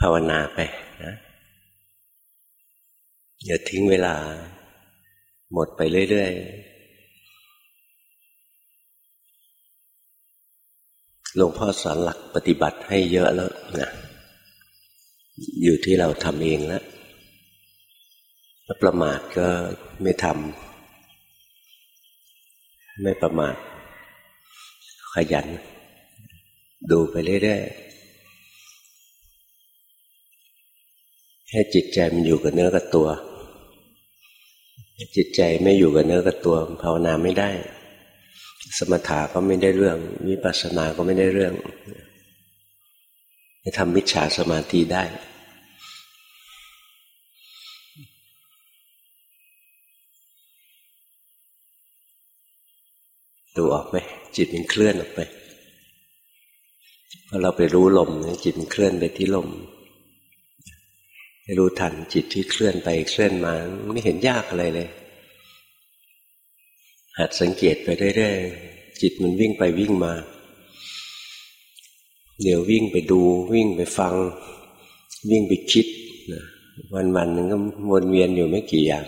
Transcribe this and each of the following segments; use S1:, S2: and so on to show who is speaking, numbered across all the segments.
S1: ภาวนาไปนะอย่าทิ้งเวลา หมดไปเรื่อยๆหลวงพ่อสอนหลักปฏิบัติให้เยอะแล้วนะอยู่ที่เราทำเองแล้วถ้าประมาทก็ไม่ทำไม่ประมาทขยัน ดูไปเรื่อยๆ ให้จิตใจมันอยู่กับเนื้อกับตัว จิตใจไม่อยู่กับเนื้อกับตัวภาวนาไม่ได้ สมถะก็ไม่ได้เรื่อง วิปัสสนาก็ไม่ได้เรื่องจะทำมิจฉาสมาธิได้ ดูออกไหมจิตมันเคลื่อนออกไปพอเราไปรู้ลมจิตมันเคลื่อนไปที่ลม รู้ทันจิตที่เคลื่อนไปเคลื่อนมาไม่เห็นยากอะไรเลย หัดสังเกตไปเรื่อยๆจิตมันวิ่งไปวิ่งมา เดี๋ยววิ่งไปดูวิ่งไปฟัง วิ่งไปคิดวันๆนึงก็วนเวียนอยู่ไม่กี่อย่าง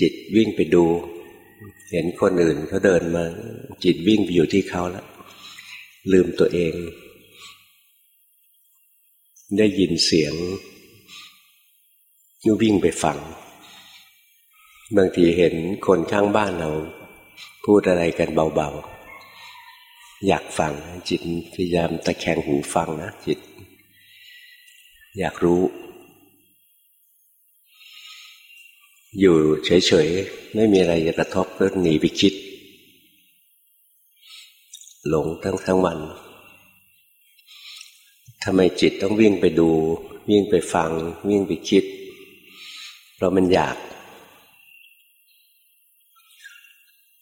S1: จิตวิ่งไปดู เห็นคนอื่นเขาเดินมา จิตวิ่งไปอยู่ที่เขาแล้วลืมตัวเอง ได้ยินเสียงก็วิ่งไปฟัง บางทีเห็นคนข้างบ้านเรา พูดอะไรกันเบาๆ อยากฟังจิตพยายามตะแคงหูฟังนะจิต อยากรู้ อยู่เฉยๆ ไม่มีอะไรกระทบก็หนีไปคิด หลงทั้งทั้งวัน ทำไมจิตต้องวิ่งไปดู วิ่งไปฟัง วิ่งไปคิดเพราะมันอยาก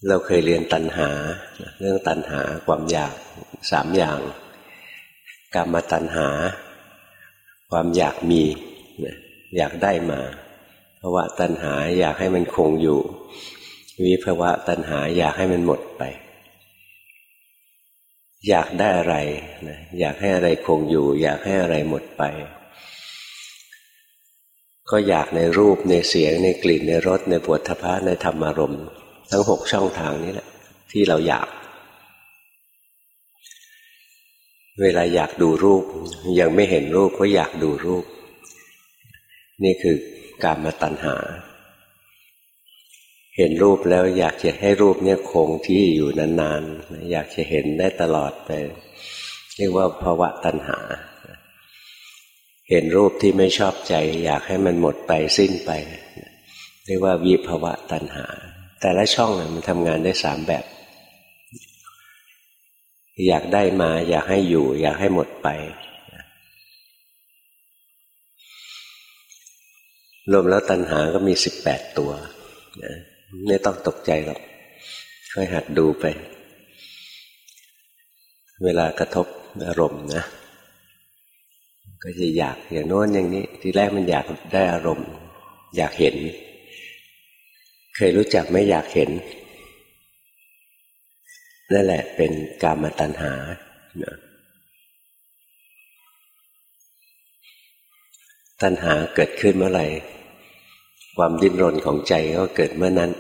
S1: เราเคยเรียนตัณหา เรื่องตัณหาความอยากสามอย่างกรรมตัณหา ความอยากมี อยากได้มาภาวะตัณหาอยากให้มันคงอยู่ วิภาวะตัณหาอยากให้มันหมดไป อยากได้อะไรนะอยากให้อะไรคงอยู่ อยากให้อะไรหมดไป ก็อยากในรูปในเสียงในกลิ่นในรสในปวดทพะในธรรมารมณ์ทั้งหกช่องทางนี้แหละ ที่เราอยาก เวลาอยากดูรูป ยังไม่เห็นรูปก็อยากดูรูป นี่คือการมาตัณหา เห็นรูปแล้วอยากจะให้รูปเนี่ยคงที่อยู่นานๆ อยากจะเห็นได้ตลอดไป เรียกว่าภาวะตัณหา เห็นรูปที่ไม่ชอบใจ อยากให้มันหมดไปสิ้นไป เรียกว่าวิภาวะตัณหา แต่ละช่องมันทำงานได้สามแบบ อยากได้มา อยากให้อยู่ อยากให้หมดไปรวมแล้วตัณหาก็มีสิบแปดตัวนะ ไม่ต้องตกใจหรอกค่อยหัดดูไป เวลากระทบอารมณ์นะ ก็จะอยากอย่างโน้นอย่างนี้ ทีแรกมันอยากได้อารมณ์ อยากเห็น เคยรู้จักไม่อยากเห็นนั่นแหละเป็นกามตัณหานะตัณหาเกิดขึ้นเมื่อไหร่ ความดิ้นรนของใจก็เกิดเมื่อนั้น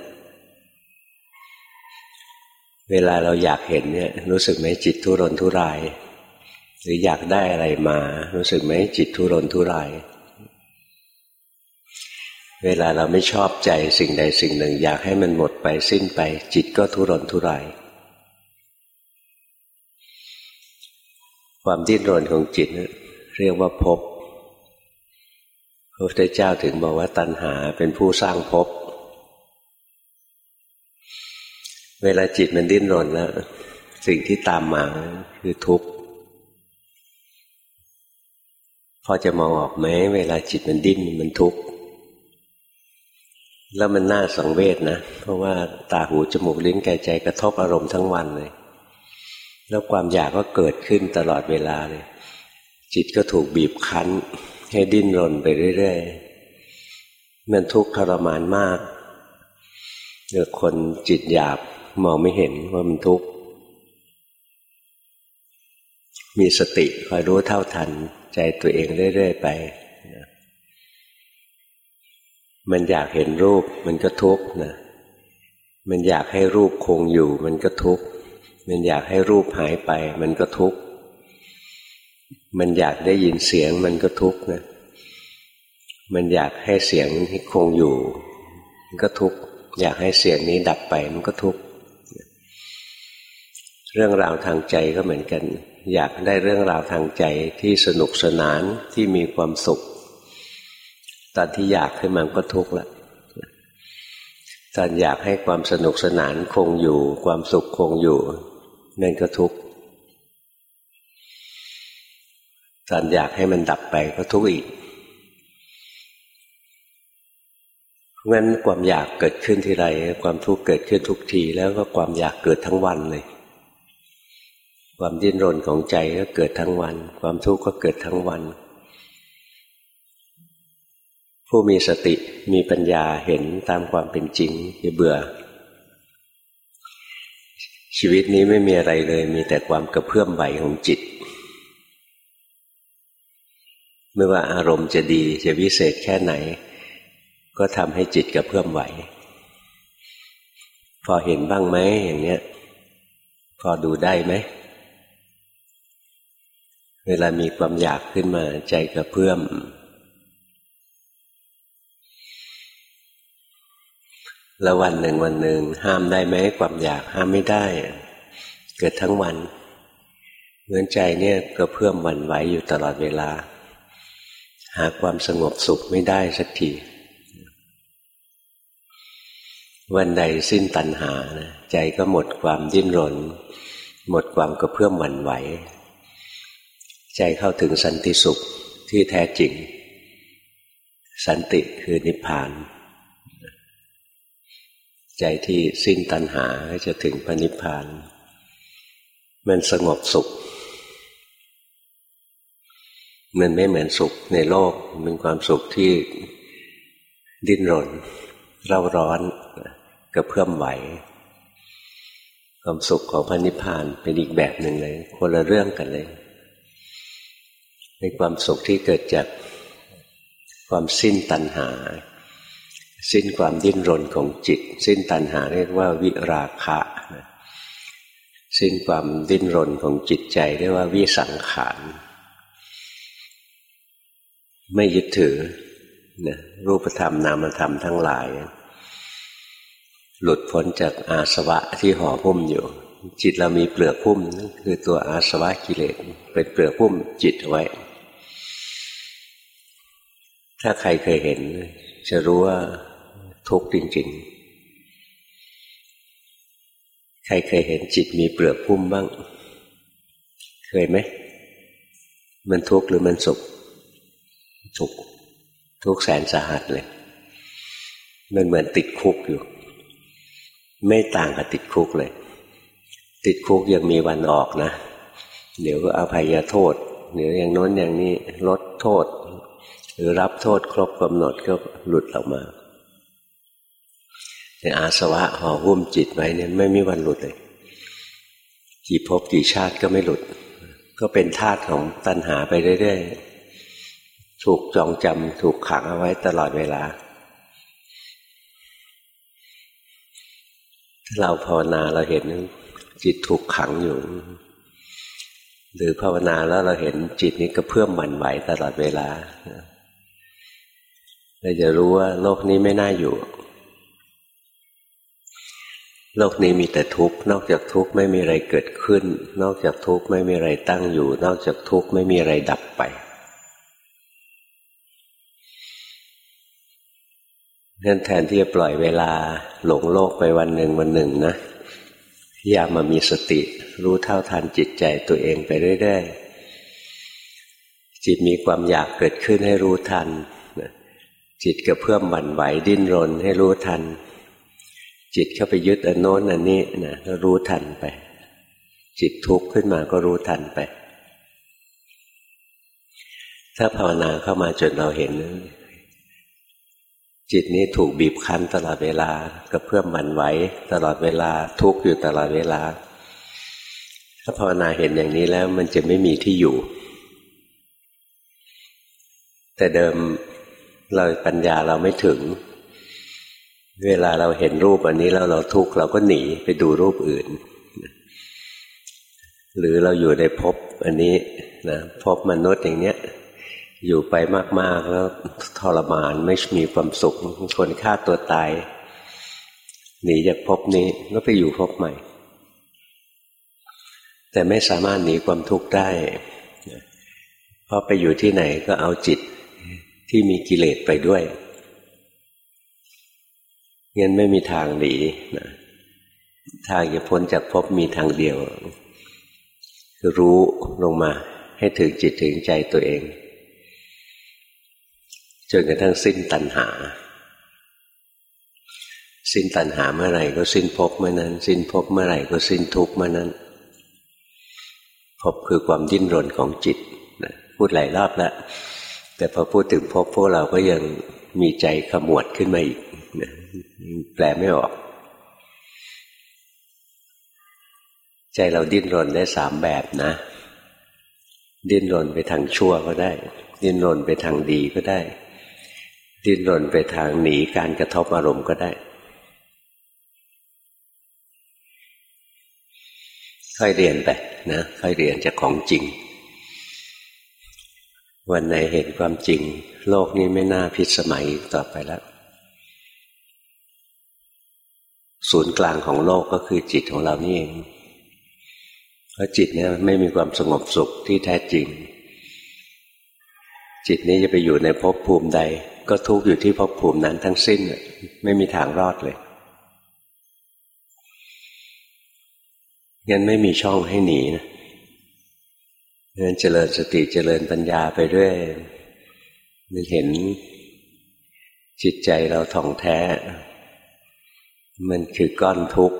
S1: เวลาเราอยากเห็นเนี่ย รู้สึกไหมจิตทุรนทุราย หรืออยากได้อะไรมา รู้สึกไหมจิตทุรนทุราย เวลาเราไม่ชอบใจสิ่งใดสิ่งหนึ่ง อยากให้มันหมดไปสิ้นไป จิตก็ทุรนทุราย ความดิ้นรนของจิตเรียกว่าภพ พระพุทธเจ้าถึงบอกว่าตัณหาเป็นผู้สร้างภพเวลาจิตมันดิ้นรนแล้ว สิ่งที่ตามมาคือทุกข์พอจะมองออกไหมเวลาจิตมันดิ้นมันทุกข์แล้วมันน่าสังเวชนะ เพราะว่าตาหูจมูกลิ้นกายใจกระทบอารมณ์ทั้งวันเลย แล้วความอยากก็เกิดขึ้นตลอดเวลาเลย จิตก็ถูกบีบคั้น ให้ดิ้นรนไปเรื่อยๆ มันทุกข์ทรมานมากเดี๋ยคนจิตหยาบมองไม่เห็นว่ามันทุกข์ มีสติคอยรู้เท่าทันใจตัวเองเรื่อยๆไป มันอยากเห็นรูปมันก็ทุกข์นะ มันอยากให้รูปคงอยู่ มันก็ทุกข์ มันอยากให้รูปหายไป มันก็ทุกข์ มันอยากได้ยินเสียงมันก็ทุกข์นะ มันอยากให้เสียงที่คงอยู่ มันก็ทุกข์ อยากให้เสียงนี้ดับไปมันก็ทุกข์ เรื่องราวทางใจก็เหมือนกัน อยากได้เรื่องราวทางใจที่สนุกสนานที่มีความสุข ตอนที่อยากขึ้นมาก็ทุกข์ละตอนอยากให้ความสนุกสนานคงอยู่ ความสุขคงอยู่นั่นก็ทุกข์ ตอนอยากให้มันดับไปก็ทุกข์อีกเพราะงั้นความอยากเกิดขึ้นทีไรความทุกข์เกิดขึ้นทุกทีแล้วก็ความอยากเกิดทั้งวันเลย ความดิ้นรนของใจก็เกิดทั้งวัน ความทุกข์ก็เกิดทั้งวัน ผู้มีสติมีปัญญาเห็นตามความเป็นจริงอย่าเบื่อ ชีวิตนี้ไม่มีอะไรเลย มีแต่ความกระเพื่อมไหวของจิต ไม่ว่าอารมณ์จะดีจะวิเศษแค่ไหน ก็ทำให้จิตกระเพื่อมไหว พอเห็นบ้างไหมอย่างเนี้ย พอดูได้ไหม เวลามีความอยากขึ้นมาใจกระเพื่อม แล้ววันหนึ่งวันหนึ่งห้ามได้ไหมความอยากห้ามไม่ได้ เกิดทั้งวันเหมือนใจเนี่ยกระเพื่อมวันไหวอยู่ตลอดเวลา หาความสงบสุขไม่ได้สักทีวันใดสิ้นตัณหาใจก็หมดความดิ้นรน หมดความกระเพื่อมหวั่นไหว ใจเข้าถึงสันติสุขที่แท้จริง สันติคือนิพพาน ใจที่สิ้นตัณหาจะถึงพระนิพพาน มันสงบสุข มันไม่เหมือนสุขในโลกเป็นความสุขที่ดิ้นรนเร่าร้อนกระเพื่อมไหว ความสุขของพระนิพพานเป็นอีกแบบหนึ่งเลย คนละเรื่องกันเลยเป็นความสุขที่เกิดจากความสิ้นตัณหา สิ้นความดิ้นรนของจิต สิ้นตัณหาเรียกว่าวิราคะ สิ้นความดิ้นรนของจิตใจเรียกว่าวิสังขาร ไม่ยึดถือนะรูปธรรมนามธรรมทั้งหลาย หลุดพ้นจากอาสวะที่ห่อหุ้มอยู่ จิตเรามีเปลือกหุ้มคือตัวอาสวะกิเลสเป็นเปลือกหุ้มจิตไว้ ถ้าใครเคยเห็น จะรู้ว่าทุกข์จริง ๆ ใครเคยเห็นจิตมีเปลือกพุ่มบ้าง เคยไหมมันทุกข์หรือมันสุข สุข ทุกแสนสาหัสเลย มันเหมือนติดคุกอยู่ ไม่ต่างกับติดคุกเลย ติดคุกยังมีวันออกนะ เดี๋ยวก็อภัยโทษเดี๋ยวอย่างโน้นอย่างนี้ลดโทษ หรือรับโทษครบกำหนดก็หลุดออกมาแต่อาสวะห่อหุ้มจิตไว้เนี่ยไม่มีวันหลุดเลยกี่ภพกี่ชาติก็ไม่หลุด ก็เป็นธาตุของตัณหาไปเรื่อยๆ ถูกจองจำถูกขังเอาไว้ตลอดเวลา ถ้าเราภาวนาเราเห็นจิตถูกขังอยู่ หรือภาวนาแล้วเราเห็นจิตนี้ก็เพื่อมหมันไหวตลอดเวลาเราจะรู้ว่าโลกนี้ไม่น่าอยู่ โลกนี้มีแต่ทุกข์ นอกจากทุกข์ไม่มีอะไรเกิดขึ้น นอกจากทุกข์ไม่มีอะไรตั้งอยู่ นอกจากทุกข์ไม่มีอะไรดับไป นั่นแทนที่จะปล่อยเวลาหลงโลกไปวันหนึ่งวันหนึ่งนะยามามีสติ รู้เท่าทันจิตใจตัวเองไปเรื่อยๆ จิตมีความอยากเกิดขึ้นให้รู้ทัน จิตกระเพื่อมหวั่นไหวดิ้นรนให้รู้ทัน จิตเข้าไปยึดอันโน้นอันนี้นะก็รู้ทันไป จิตทุกข์ขึ้นมาก็รู้ทันไป ถ้าภาวนาเข้ามาจนเราเห็น จิตนี้ถูกบีบคั้นตลอดเวลากระเพื่อมันไหวตลอดเวลาทุกข์อยู่ตลอดเวลา ถ้าภาวนาเห็นอย่างนี้แล้วมันจะไม่มีที่อยู่ แต่เดิมเราปัญญาเราไม่ถึง เวลาเราเห็นรูปอันนี้แล้วเราทุกข์เราก็หนีไปดูรูปอื่น หรือเราอยู่ในภพอันนี้นะภพมนุษย์อย่างเนี้ย อยู่ไปมาก ๆ แล้วทรมานไม่มีความสุขคนฆ่าตัวตายหนีจากภพนี้ก็ไปอยู่ภพใหม่ แต่ไม่สามารถหนีความทุกข์ได้เพราะไปอยู่ที่ไหนก็เอาจิตที่มีกิเลสไปด้วยงั้นไม่มีทางหนีนะทางจะพ้นจากภพมีทางเดียวคือรู้ลงมาให้ถึงจิตถึงใจตัวเอง จนกระทั่งสิ้นตัณหา สิ้นตัณหาเมื่อไหร่ก็สิ้นภพเมื่อนั้น สิ้นภพเมื่อไหร่ก็สิ้นทุกข์เมื่อนั้นภพคือความดิ้นรนของจิตนะพูดหลายรอบแล้วแต่พอพูดถึงภพพวกเราก็ยังมีใจขมวดขึ้นมาอีกนะแปลไม่ออก ใจเราดิ้นรนได้สามแบบนะ ดิ้นรนไปทางชั่วก็ได้ ดิ้นรนไปทางดีก็ได้ ดิ้นรนไปทางหนีการกระทบอารมณ์ก็ได้ค่อยเรียนไปนะค่อยเรียนจากของจริง วันไหนเห็นความจริง โลกนี้ไม่น่าพิสมัยต่อไปแล้ว ศูนย์กลางของโลกก็คือจิตของเรานี่เองเพราะจิตเนี่ยไม่มีความสงบสุขที่แท้จริง จิตนี้จะไปอยู่ในภพภูมิใด ก็ทุกข์อยู่ที่ภพภูมินั้นทั้งสิ้นไม่มีทางรอดเลยงั้นไม่มีช่องให้หนีนะงั้นเจริญสติเจริญปัญญาไปด้วยมันเห็นจิตใจเราท่องแท้ มันคือก้อนทุกข์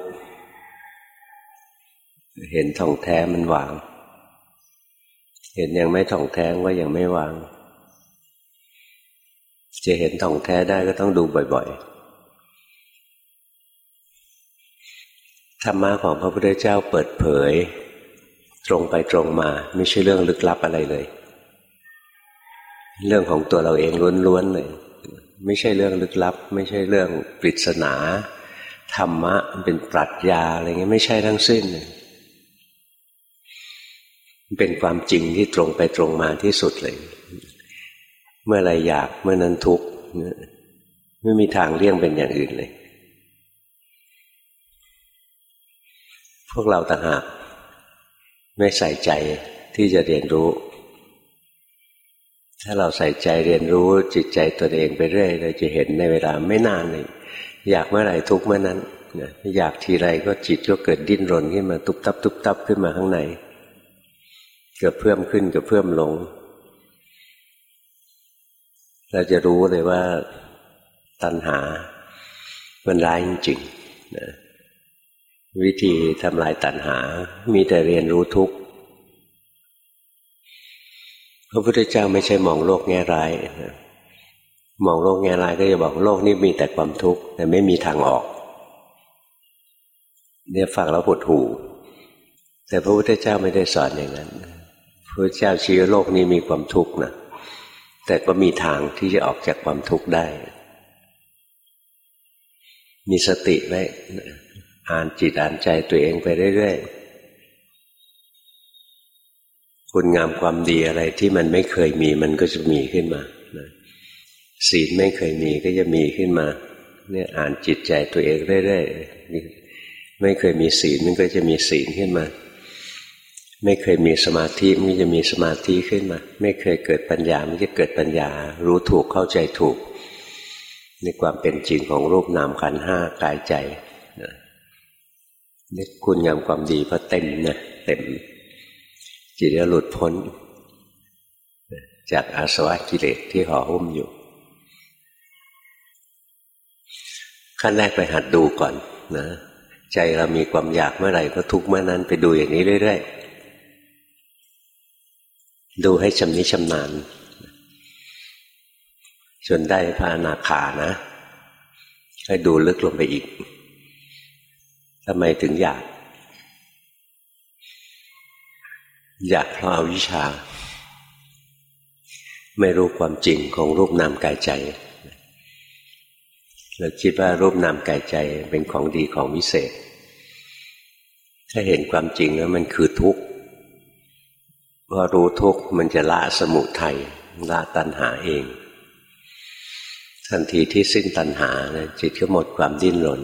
S1: เห็นท่องแท้มันวาง เห็นยังไม่ท่องแท้ว่ายังไม่วาง จะเห็นท่องแท้ได้ก็ต้องดูบ่อยๆ ธรรมะของพระพุทธเจ้าเปิดเผย ตรงไปตรงมา ไม่ใช่เรื่องลึกลับอะไรเลย เรื่องของตัวเราเองล้วนๆเลย ไม่ใช่เรื่องลึกลับ ไม่ใช่เรื่องปริศนา ธรรมะเป็นปรัชญาอะไรเงี้ยไม่ใช่ทั้งสิ้นเป็นความจริงที่ตรงไปตรงมาที่สุดเลย เมื่อไรอยากเมื่อนั้นทุกข์ไม่มีทางเลี่ยงเป็นอย่างอื่นเลย พวกเราต่างหากไม่ใส่ใจที่จะเรียนรู้ ถ้าเราใส่ใจเรียนรู้จิตใจตัวเองไปเรื่อยเราจะเห็นในเวลาไม่นานเลยอยากเมื่อไหร่ทุกเมื่อนั้นนะอยากทีไรก็จิตก็เกิดดิ้นรนขึ้นมาตุบตับ ตุบตับขึ้นมาข้างในเกิดเพิ่มขึ้นเกิดเพิ่มลง เราจะรู้เลยว่าตัณหา มันร้ายจริงๆนะวิธีทำลายตัณหา มีแต่เรียนรู้ทุกข์พระพุทธเจ้าไม่ใช่มองโลกแง่ร้ายนะมองโลกแง่ร้ายก็จะบอกโลกนี้มีแต่ความทุกข์แต่ไม่มีทางออก เนี่ยฟังแล้วปวดหูแต่พระพุทธเจ้าไม่ได้สอนอย่างนั้นพระพุทธเจ้าชี้โลกนี้มีความทุกข์นะ แต่ก็มีทางที่จะออกจากความทุกข์ได้ มีสติไว้อ่านจิตอ่านใจตัวเองไปเรื่อยๆ คุณงามความดีอะไรที่มันไม่เคยมีมันก็จะมีขึ้นมาศีลไม่เคยมีก็จะมีขึ้นมาเนี่ยอ่านจิตใจตัวเองเรื่อยๆไม่เคยมีศีลมันก็จะมีศีลขึ้นมา ไม่เคยมีสมาธิมันจะมีสมาธิขึ้นมา ไม่เคยเกิดปัญญามันจะเกิดปัญญา รู้ถูกเข้าใจถูก ในความเป็นจริงของรูปนามขันห้ากายใจนี่คุณงามความดีพอเต็มนะเต็ม จิตจะหลุดพ้น จากอาสวะกิเลสที่ห่อหุ้มอยู่ ขั้นแรกไปหัดดูก่อนนะ ใจเรามีความอยากเมื่อไหร่ก็ทุกเมื่อนั้นไปดูอย่างนี้เรื่อยๆ ดูให้ชำนิชำนาญจนได้พระอนาคานะให้ดูลึกลงไปอีกทำไมถึงอยาก อยากเพราะอาวิชชา ไม่รู้ความจริงของรูปนามกายใจเราคิดว่ารูปนามกายใจเป็นของดีของวิเศษ ถ้าเห็นความจริงแล้วมันคือทุกข์ พอรู้ทุกข์มันจะละสมุทัยละตัณหาเอง ทันทีที่สิ้นตัณหานะจิตก็หมดความดิ้นรน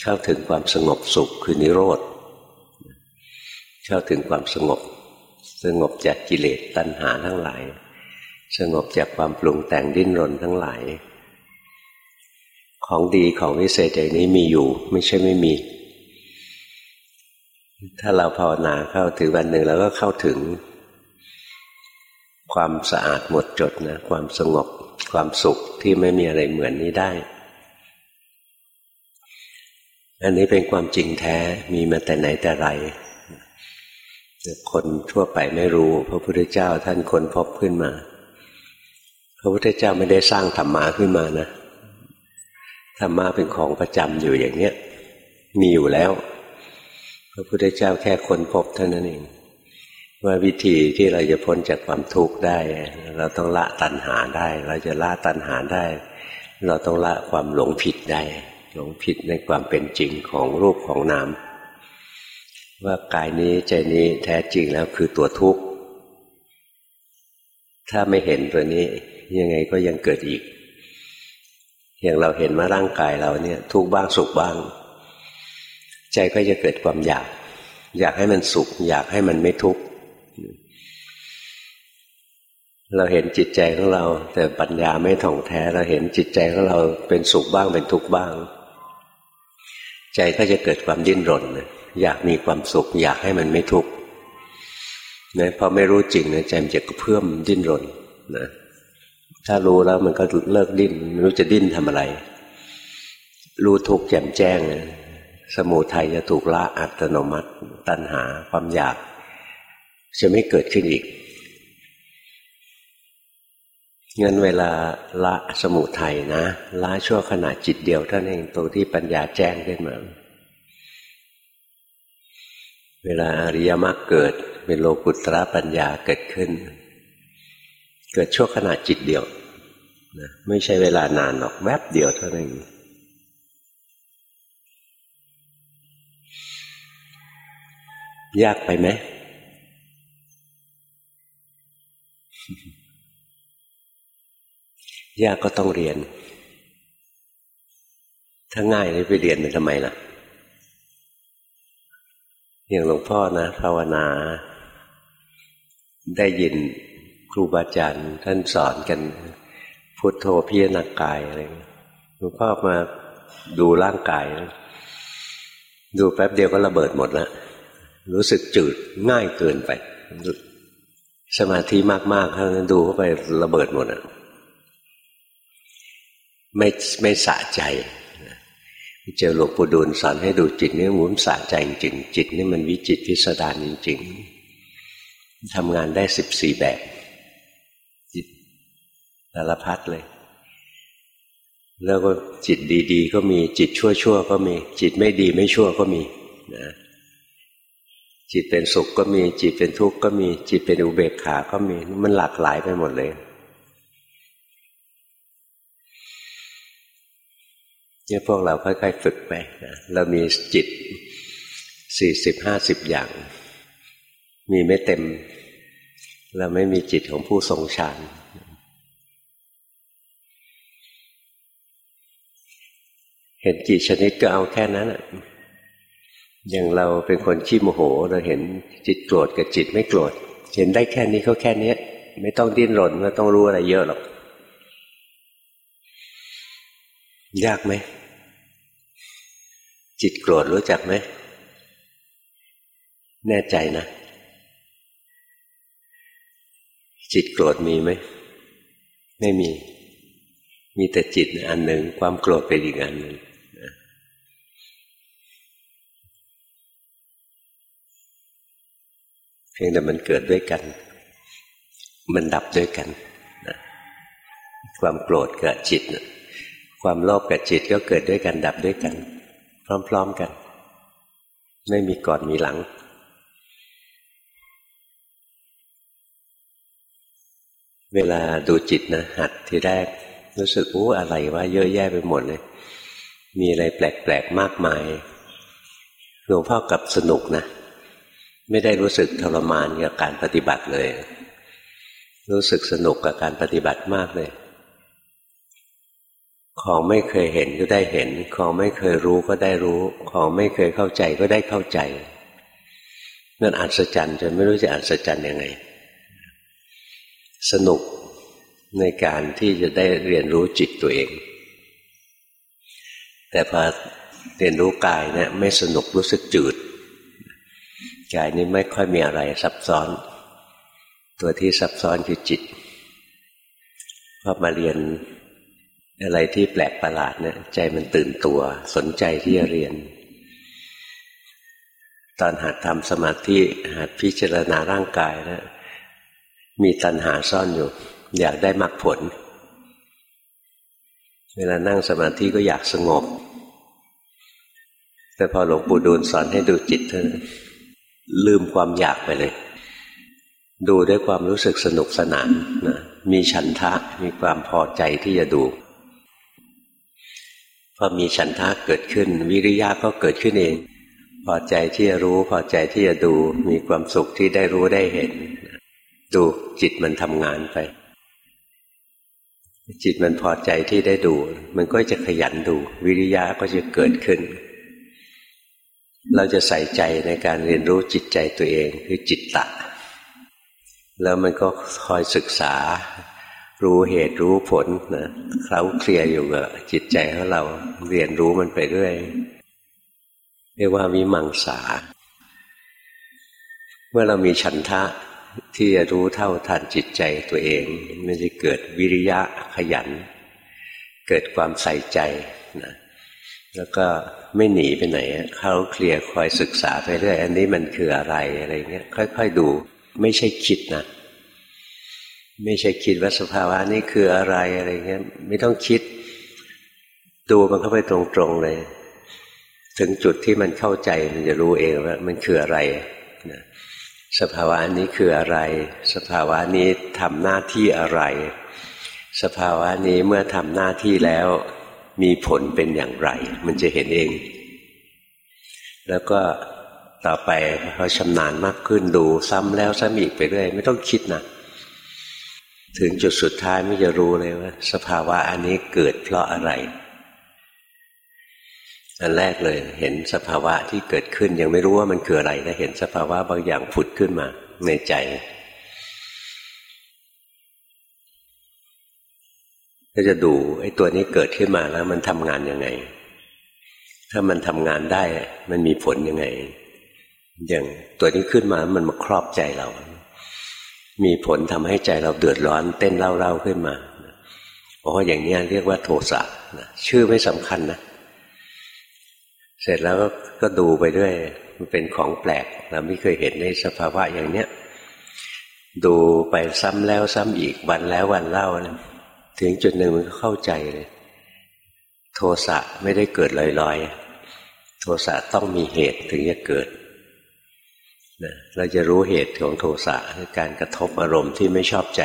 S1: เข้าถึงความสงบสุขคือนิโรธ เข้าถึงความสงบ สงบจากกิเลสตัณหาทั้งหลาย สงบจากความปรุงแต่งดิ้นรนทั้งหลาย ของดีของวิเศษอย่างนี้มีอยู่ ไม่ใช่ไม่มีถ้าเราภาวนาเข้าถึงวันหนึ่งเราก็เข้าถึง ความสะอาดหมดจดนะความสงบความสุขที่ไม่มีอะไรเหมือนนี้ได้ อันนี้เป็นความจริงแท้มีมาแต่ไหนแต่ไร คนทั่วไปไม่รู้ พระพุทธเจ้าท่านคนพบขึ้นมา พระพุทธเจ้าไม่ได้สร้างธรรมะขึ้นมานะธรรมะเป็นของประจำอยู่อย่างเนี้ยมีอยู่แล้ว พระพุทธเจ้าแค่คนพบเท่านั้นเอง ว่าวิธีที่เราจะพ้นจากความทุกข์ได้ เราต้องละตัณหาได้ เราจะละตัณหาได้ เราต้องละความหลงผิดได้ หลงผิดในความเป็นจริงของรูปของนามว่ากายนี้ใจนี้แท้จริงแล้วคือตัวทุกข์ ถ้าไม่เห็นตัวนี้ ยังไงก็ยังเกิดอีก อย่างเราเห็นว่าร่างกายเราเนี่ย ทุกข์บ้างสุขบ้าง ใจก็จะเกิดความอยาก อยากให้มันสุข อยากให้มันไม่ทุกข์ เราเห็นจิตใจของเรา แต่ปัญญาไม่ถ่องแท้ เราเห็นจิตใจของเราเป็นสุขบ้างเป็นทุกข์บ้าง ใจก็จะเกิดความดิ้นรน อยากมีความสุข อยากให้มันไม่ทุกข์นะพอไม่รู้จริงนะใจมันจะเพิ่มดิ้นรนนะถ้ารู้แล้วมันก็เลิกดิ้นไม่รู้จะดิ้นทำอะไร รู้ทุกข์แจ่มแจ้งนะสมุทัยจะถูกละอัตโนมัติ ตัณหาความอยาก จะไม่เกิดขึ้นอีก เงั้นเวลาละสมุทัยนะละชั่วขณะจิตเดียวท่านเองตัวที่ปัญญาแจ้งขึ้นมา เวลาอริยมรรคเกิดเป็นโลกุตระปัญญาเกิดขึ้น เกิดชั่วขณะจิตเดียวนะไม่ใช่เวลานานหรอกแวบเดียวเท่านั้นยากไปไหม ยากก็ต้องเรียน ถ้าง่ายเลยไปเรียนมันทำไมล่ะ อย่างหลวงพ่อนะ ภาวนา ได้ยินครูบาอาจารย์ท่านสอนกัน พุทโธพิจารณากายอะไรหลวงพ่อมาดูร่างกาย ดูแป๊บเดียวก็ระเบิดหมดแล้วรู้สึกจืดง่ายเกินไป สมาธิมากๆถ้าดูเข้าไประเบิดหมดอะ ไม่ไม่สะใจเจอหลวงปู่ดูลสอนให้ดูจิตนี่หมุนสะใจจริงจิตนี่มันวิจิตพิสดารจริง ๆทำงานได้สิบสี่แบบ จิตสารพัดเลย แล้วก็จิตดี ๆ ก็มีจิตชั่วๆก็มี จิตไม่ดีไม่ชั่วก็มีนะจิตเป็นสุขก็มี จิตเป็นทุกข์ก็มี จิตเป็นอุเบกขาก็มี มันหลากหลายไปหมดเลย เนี่ยพวกเราค่อยๆฝึกไปนะเรามีจิตสี่สิบห้าสิบอย่าง มีไม่เต็ม เราไม่มีจิตของผู้ทรงฌานเห็นกี่ชนิดก็เอาแค่นั้นอะอย่างเราเป็นคนขี้โมโห เราเห็นจิตโกรธกับจิตไม่โกรธ เห็นได้แค่นี้ก็แค่นี้ไม่ต้องดิ้นรนไม่ต้องรู้อะไรเยอะหรอก ยากไหม จิตโกรธรู้จักไหม แน่ใจนะ จิตโกรธมีไหม ไม่มี มีแต่จิตอันหนึ่ง ความโกรธเป็นอีกอันหนึ่งเพียงแต่มันเกิดด้วยกัน มันดับด้วยกัน ความโกรธกับจิตนะ ความโลภกับจิตก็เกิดด้วยกันดับด้วยกัน พร้อม ๆกัน ไม่มีก่อนมีหลัง เวลาดูจิตนะหัดที่แรก รู้สึกอู้อะไรว่าเยอะแยะไปหมดเลย มีอะไรแปลกๆมากมายหลวงพ่อกับสนุกนะ ไม่ได้รู้สึกทรมานกับการปฏิบัติเลย รู้สึกสนุกกับการปฏิบัติมากเลย ของไม่เคยเห็นก็ได้เห็น ของไม่เคยรู้ก็ได้รู้ ของไม่เคยเข้าใจก็ได้เข้าใจนั่นอัศจรรย์จนไม่รู้จะอัศจรรย์ยังไง สนุกในการที่จะได้เรียนรู้จิตตัวเอง แต่พอเรียนรู้กายเนี่ยไม่สนุกรู้สึกจืดกายนี้ไม่ค่อยมีอะไรซับซ้อน ตัวที่ซับซ้อนคือจิตพอมาเรียน อะไรที่แปลกประหลาดเนี่ยใจมันตื่นตัว สนใจที่จะเรียน ตอนหัดทำสมาธิหัดพิจารณาร่างกายนะมีตัณหาซ่อนอยู่ อยากได้มรรคผล เวลานั่งสมาธิก็อยากสงบ แต่พอหลวงปู่ดูลสอนให้ดูจิตเท่านั้นลืมความอยากไปเลย ดูด้วยความรู้สึกสนุกสนานนะมีฉันทะมีความพอใจที่จะดู พอมีฉันทะเกิดขึ้น วิริยะก็เกิดขึ้นเอง พอใจที่จะรู้พอใจที่จะดูมีความสุขที่ได้รู้ได้เห็น ดูจิตมันทำงานไป จิตมันพอใจที่ได้ดู มันก็จะขยันดู วิริยะก็จะเกิดขึ้น เราจะใส่ใจในการเรียนรู้จิตใจตัวเองคือจิตตะ แล้วมันก็คอยศึกษา รู้เหตุรู้ผลนะเคล้าเคลียอยู่กับจิตใจของเราเรียนรู้มันไปเรื่อยเรียกว่าวิมังสา เมื่อเรามีฉันทะที่จะรู้เท่าทันจิตใจตัวเอง มันจะเกิดวิริยะขยัน เกิดความใส่ใจนะแล้วก็ไม่หนีไปไหนเขาเคลียร์คอยศึกษาไปเรื่อย อันนี้มันคืออะไรอะไรเงี้ยค่อย ๆ ดู ไม่ใช่คิดนะ ไม่ใช่คิดว่าสภาวะนี้คืออะไรอะไรเงี้ยไม่ต้องคิด ดูมันเข้าไปตรงๆเลย ถึงจุดที่มันเข้าใจมันจะรู้เองว่ามันคืออะไรนะสภาวะนี้คืออะไร สภาวะนี้ทำหน้าที่อะไร สภาวะนี้เมื่อทำหน้าที่แล้วมีผลเป็นอย่างไร มันจะเห็นเอง แล้วก็ต่อไปพอชำนาญมากขึ้นดูซ้ำแล้วซ้ำอีกไปเรื่อยไม่ต้องคิดนะ ถึงจุดสุดท้ายไม่จะรู้เลยว่า สภาวะอันนี้เกิดเพราะอะไร อันแรกเลยเห็นสภาวะที่เกิดขึ้น ยังไม่รู้ว่ามันคืออะไรแต่เห็นสภาวะบางอย่างผุดขึ้นมา ในใจ ก็จะดูไอ้ตัวนี้เกิดขึ้นมาแล้ว มันทำงานยังไง ถ้ามันทำงานได้ มันมีผลยังไง อย่างตัวนี้ขึ้นมามันมาครอบใจเรา มีผลทำให้ใจเราเดือดร้อนเต้นเล่าๆขึ้นมาเพราะอย่างนี้เรียกว่าโทสะนะชื่อไม่สำคัญนะ เสร็จแล้วก็ดูไปด้วย มันเป็นของแปลกเราไม่เคยเห็นในสภาวะอย่างเนี้ยดูไปซ้ำแล้วซ้ำอีกวันแล้ววันเล่านะถึงจุดหนึ่งมันก็เข้าใจเลย โทสะไม่ได้เกิดลอยๆ โทสะต้องมีเหตุถึงจะเกิด นะเราจะรู้เหตุของโทสะคือการกระทบอารมณ์ที่ไม่ชอบใจ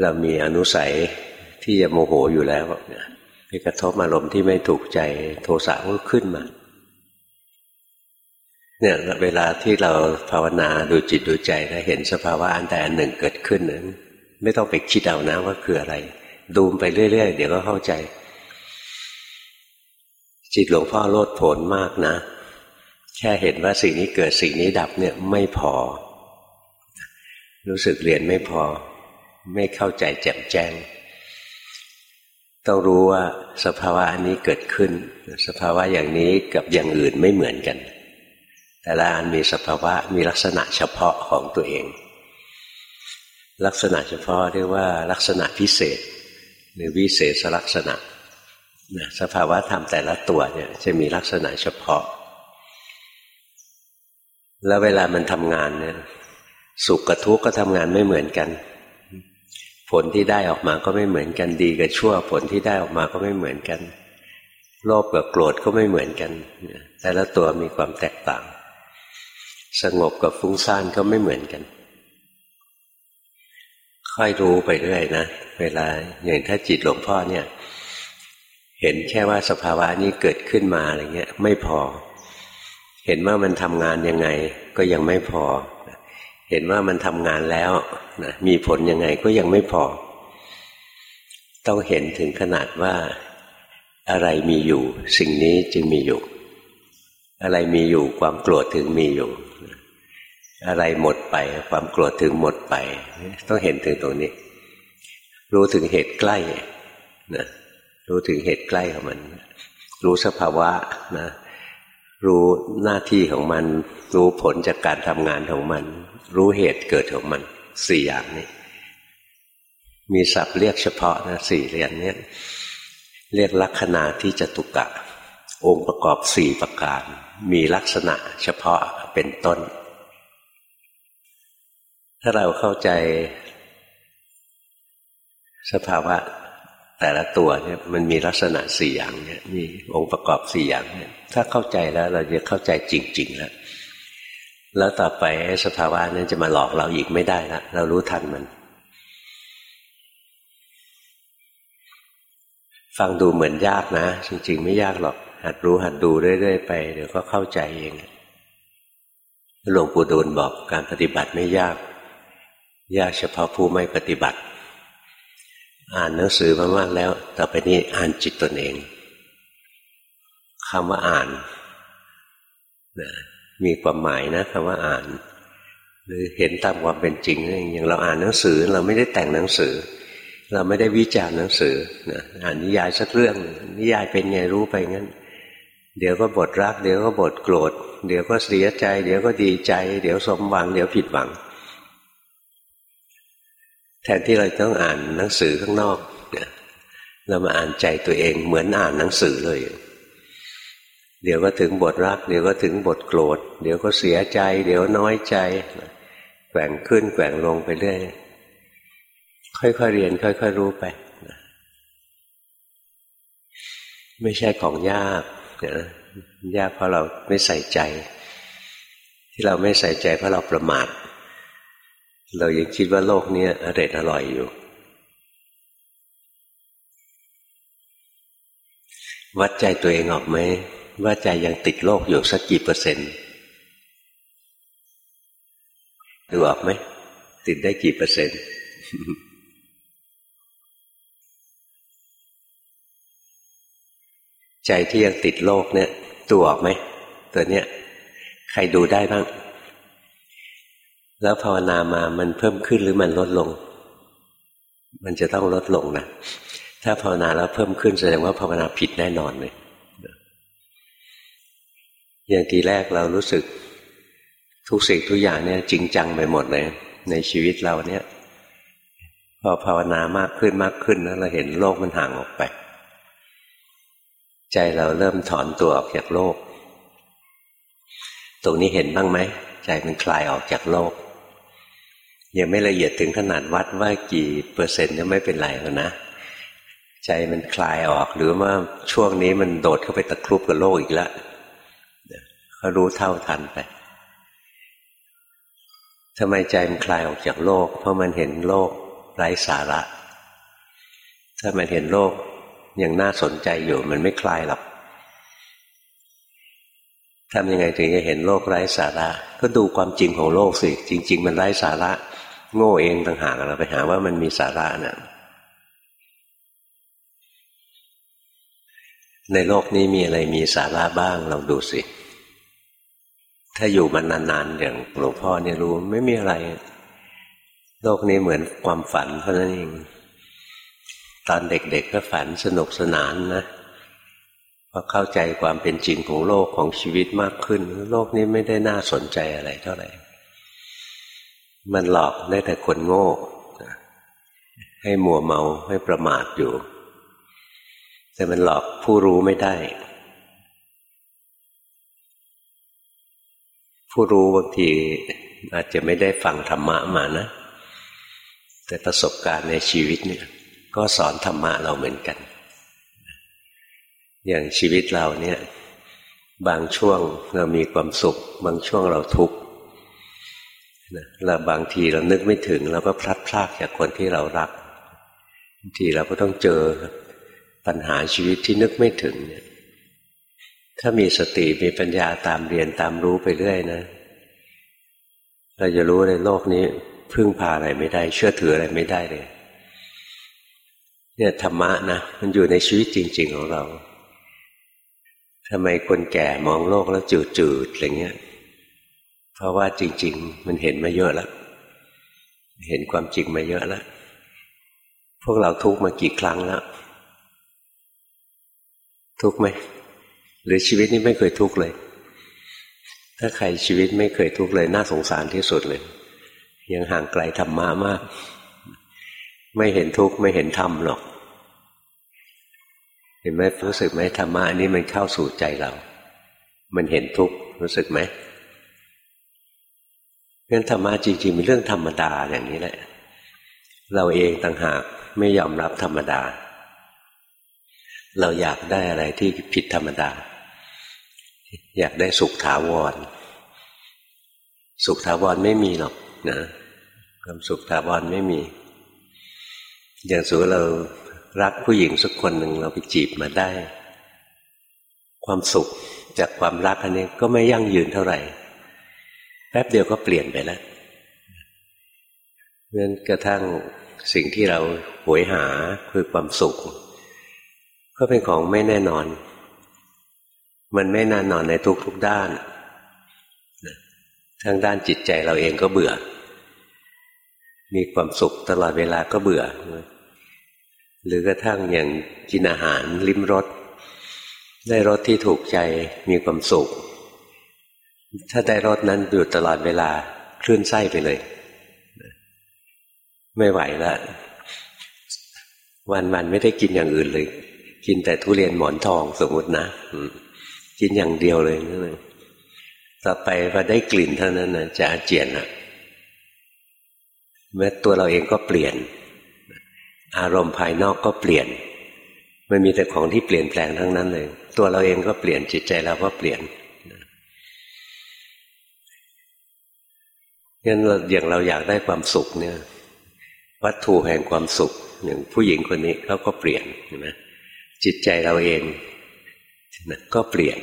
S1: เรามีอนุสัยที่จะโมโหอยู่แล้วไปกระทบอารมณ์ที่ไม่ถูกใจโทสะก็ขึ้นมาเนี่ยเวลาที่เราภาวนาดูจิตดูใจแล้วเห็นสภาวะอันใดอันหนึ่งเกิดขึ้นนั้นไม่ต้องไปคิดเอานะว่าคืออะไร ดูไปเรื่อย ๆ เดี๋ยวก็เข้าใจ จิตหลวงพ่อโลดโผนมากนะ แค่เห็นว่าสิ่งนี้เกิดสิ่งนี้ดับเนี่ยไม่พอ รู้สึกเรียนไม่พอ ไม่เข้าใจแจ่มแจ้ง ต้องรู้ว่าสภาวะอันนี้เกิดขึ้น สภาวะอย่างนี้กับอย่างอื่นไม่เหมือนกัน แต่ละอันมีสภาวะมีลักษณะเฉพาะของตัวเอง ลักษณะเฉพาะเรียกว่าลักษณะพิเศษ หรือวิเศษลักษณะสภาวะธรรมแต่ละตัวเนี่ยจะมีลักษณะเฉพาะ แล้วเวลามันทำงานเนี่ยสุขกับทุกข์ก็ทำงานไม่เหมือนกัน ผลที่ได้ออกมาก็ไม่เหมือนกันดีกับชั่ว ผลที่ได้ออกมาก็ไม่เหมือนกัน โลภกับโกรธก็ไม่เหมือนกัน แต่ละตัวมีความแตกต่าง สงบกับฟุ้งซ่านก็ไม่เหมือนกัน ค่อยรู้ไปเรื่อยนะเวลาอย่างถ้าจิตหลวงพ่อเนี่ย เห็นแค่ว่าสภาวะนี้เกิดขึ้นมาอะไรเงี้ย ไม่พอ เห็นว่ามันทำงานยังไงก็ยังไม่พอ เห็นว่ามันทำงานแล้วนะมีผลยังไงก็ยังไม่พอ ต้องเห็นถึงขนาดว่าอะไรมีอยู่ สิ่งนี้จึงมีอยู่ อะไรมีอยู่ความโกรธถึงมีอยู่ อะไรหมดไป ความโกรธถึงหมดไป ต้องเห็นถึงตรงนี้ รู้ถึงเหตุใกล้นะรู้ถึงเหตุใกล้ของมัน รู้สภาวะนะ รู้หน้าที่ของมัน รู้ผลจากการทำงานของมัน รู้เหตุเกิดของมันสี่อย่างนี้ มีศัพท์เรียกเฉพาะนะสี่เรียนนี้เรียกลักษณะที่จตุกะ องค์ประกอบสี่ประการ มีลักษณะเฉพาะเป็นต้น ถ้าเราเข้าใจ สภาวะ แต่ละตัวเนี่ยมันมีลักษณะสี่อย่างเนี่ยมีองค์ประกอบสี่อย่างเนี่ยถ้าเข้าใจแล้วเราจะเข้าใจจริง ๆ แล้ว แล้วต่อไปสภาวะนั้นจะมาหลอกเราอีกไม่ได้ละเรารู้ทันมัน ฟังดูเหมือนยากนะ จริง ๆ ไม่ยากหรอก หัดรู้หัดดูเรื่อยๆไปเดี๋ยวก็เข้าใจเองหลวงปู่ดูลบอกการปฏิบัติไม่ยาก ยากเฉพาะผู้ไม่ปฏิบัติ อ่านหนังสือมามากแล้ว ต่อไปนี้อ่านจิตตนเองคำว่าอ่านนะมีความหมายนะคำว่าอ่าน หรือเห็นตามความเป็นจริงอย่างเราอ่านหนังสือเราไม่ได้แต่งหนังสือ เราไม่ได้วิจารณ์หนังสือนะอ่านนิยายสักเรื่อง นิยายเป็นไงรู้ไปงั้น เดี๋ยวก็บทรัก เดี๋ยวก็บทโกรธ เดี๋ยวก็เสียใจ เดี๋ยวก็ดีใจ เดี๋ยวสมหวัง เดี๋ยวผิดหวัง แทนที่เราต้องอ่านหนังสือข้างนอกเนี่ยเรามาอ่านใจตัวเองเหมือนอ่านหนังสือเลย เดี๋ยวก็ถึงบทรัก เดี๋ยวก็ถึงบทโกรธ เดี๋ยวก็เสียใจ เดี๋ยวน้อยใจแกว่งขึ้นแกว่งลงไปเรื่อยค่อยๆเรียน ค่อย ๆ รู้ไปไม่ใช่ของยากนะยากเพราะเราไม่ใส่ใจ ที่เราไม่ใส่ใจเพราะเราประมาท เรายังคิดว่าโลกนี้อร่อยอร่อยอยู่ วัดใจตัวเองออกไหมว่าใจยังติดโลกอยู่สักกี่เปอร์เซ็นต์ดูออกไหมติดได้กี่เปอร์เซ็นต์ใจที่ยังติดโลกเนี่ย ตัวออกไหมตัวเนี้ย ใครดูได้บ้าง แล้วภาวนามามันเพิ่มขึ้นหรือมันลดลง มันจะต้องลดลงนะถ้าภาวนาแล้วเพิ่มขึ้นแสดงว่าภาวนาผิดแน่นอนเลยอย่างทีแรกเรารู้สึกทุกสิ่งทุกอย่างเนี่ย จริงจังไปหมดเลย ในชีวิตเราเนี่ย พอภาวนามากขึ้นมากขึ้นแล้วเราเห็นโลกมันห่างออกไป ใจเราเริ่มถอนตัวออกจากโลก ตรงนี้เห็นบ้างไหมใจมันคลายออกจากโลก ยังไม่ละเอียดถึงขนาดวัดว่ากี่เปอร์เซ็นต์ก็ไม่เป็นไรแล้วนะ ใจมันคลายออกหรือว่าช่วงนี้มันโดดเข้าไปตะครุบกับโลกอีกแล้วเขารู้เท่าทันไปทำไมใจมันคลายออกจากโลก เพราะมันเห็นโลกไร้สาระ ถ้ามันเห็นโลกยังน่าสนใจอยู่ มันไม่คลายหรอกทำยังไงถึงจะเห็นโลกไร้สาระ ก็ดูความจริงของโลกสิ จริง ๆ มันไร้สาระ โง่เองต่างหากเราไปหาว่ามันมีสาระนะ่ะในโลกนี้มีอะไรมีสาระบ้างลองดูสิ ถ้าอยู่มานานๆอย่างหลวงพ่อเนี่ยรู้ไม่มีอะไร โลกนี้เหมือนความฝันเพราะนั้นเอง ตอนเด็กๆก็ฝันสนุกสนานนะพอเข้าใจความเป็นจริงของโลกของชีวิตมากขึ้น โลกนี้ไม่ได้น่าสนใจอะไรเท่าไหร่ มันหลอกได้แต่คนโง่ ให้มัวเมาให้ประมาทอยู่ แต่มันหลอกผู้รู้ไม่ได้ ผู้รู้บางทีอาจจะไม่ได้ฟังธรรมะมานะ แต่ประสบการณ์ในชีวิตเนี่ย ก็สอนธรรมะเราเหมือนกัน อย่างชีวิตเราเนี่ย บางช่วงเรามีความสุข บางช่วงเราทุกข์ เราบางทีเรานึกไม่ถึง เราก็พลัดพรากจากคนที่เรารักบางทีเราก็ต้องเจอปัญหาชีวิตที่นึกไม่ถึงเนี่ย ถ้ามีสติมีปัญญาตามเรียนตามรู้ไปเรื่อยนะ เราจะรู้ในโลกนี้ พึ่งพาอะไรไม่ได้ เชื่อถืออะไรไม่ได้เลย เนี่ยธรรมะนะมันอยู่ในชีวิตจริง ๆ ของเราทำไมคนแก่มองโลกแล้วจืดๆอะไรเงี้ย เพราะว่าจริง ๆ มันเห็นมาเยอะแล้ว เห็นความจริงมาเยอะแล้ว พวกเราทุกมากี่ครั้งแล้ว ทุกไหม หรือชีวิตนี้ไม่เคยทุกเลย ถ้าใครชีวิตไม่เคยทุกเลย น่าสงสารที่สุดเลย ยังห่างไกลธรรมะมาก ไม่เห็นทุกไม่เห็นธรรมหรอก เห็นไหมรู้สึกไหมธรรมะอันนี้มันเข้าสู่ใจเรา มันเห็นทุกรู้สึกไหม เรื่องธรรมะจริงๆเป็นเรื่องธรรมดาอย่างนี้แหละ เราเองต่างหากไม่ยอมรับธรรมดา เราอยากได้อะไรที่ผิดธรรมดา อยากได้สุขถาวร สุขถาวรไม่มีหรอกนะความสุขถาวรไม่มี อย่างสูเรารักผู้หญิงสักคนหนึ่งเราไปจีบมาได้ ความสุขจากความรักอันนี้ก็ไม่ยั่งยืนเท่าไหร่ แป๊บเดียวก็เปลี่ยนไปแล้วเพราะนั้นกระทั่งสิ่งที่เราหวยหาคือความสุข ก็เป็นของไม่แน่นอน มันไม่แน่นอนในทุกๆด้านทั้งด้านจิตใจเราเองก็เบื่อ มีความสุขตลอดเวลาก็เบื่อ หรือกระทั่งอย่างกินอาหารลิ้มรสได้รสที่ถูกใจมีความสุข ถ้าได้รสนั้นอยู่ตลอดเวลาคลื่นไส้ไปเลย ไม่ไหวละวันวันไม่ได้กินอย่างอื่นเลย กินแต่ทุเรียนหมอนทองสมมตินะกินอย่างเดียวเลยนั่นเองต่อไปพอได้กลิ่นเท่านั้นนะจะอาเจียนอะแม้ตัวเราเองก็เปลี่ยน อารมณ์ภายนอกก็เปลี่ยน มันมีแต่ของที่เปลี่ยนแปลงทั้งนั้นเลย ตัวเราเองก็เปลี่ยนจิตใจเราก็เปลี่ยน งั้นอย่างเราอยากได้ความสุขเนี่ย วัตถุแห่งความสุขอย่างผู้หญิงคนนี้เขาก็เปลี่ยนใช่ไหมจิตใจเราเองก็เปลี่ยน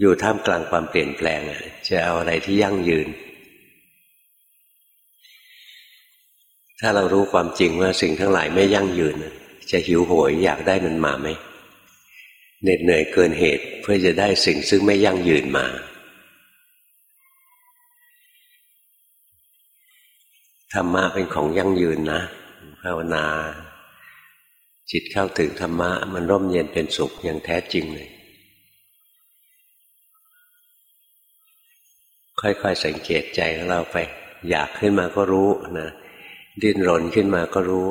S1: อยู่ท่ามกลางความเปลี่ยนแปลงจะเอาอะไรที่ยั่งยืน ถ้าเรารู้ความจริงว่าสิ่งทั้งหลายไม่ยั่งยืน จะหิวโหยอยากได้มันมาไหมเหน็ดเหนื่อยเกินเหตุเพื่อจะได้สิ่งซึ่งไม่ยั่งยืนมา ธรรมะเป็นของยั่งยืนนะภาวนา จิตเข้าถึงธรรมะ มันร่มเย็นเป็นสุขอย่างแท้จริงเลย ค่อยๆสังเกตใจของเราไป อยากขึ้นมาก็รู้นะดิ้นรนขึ้นมาก็รู้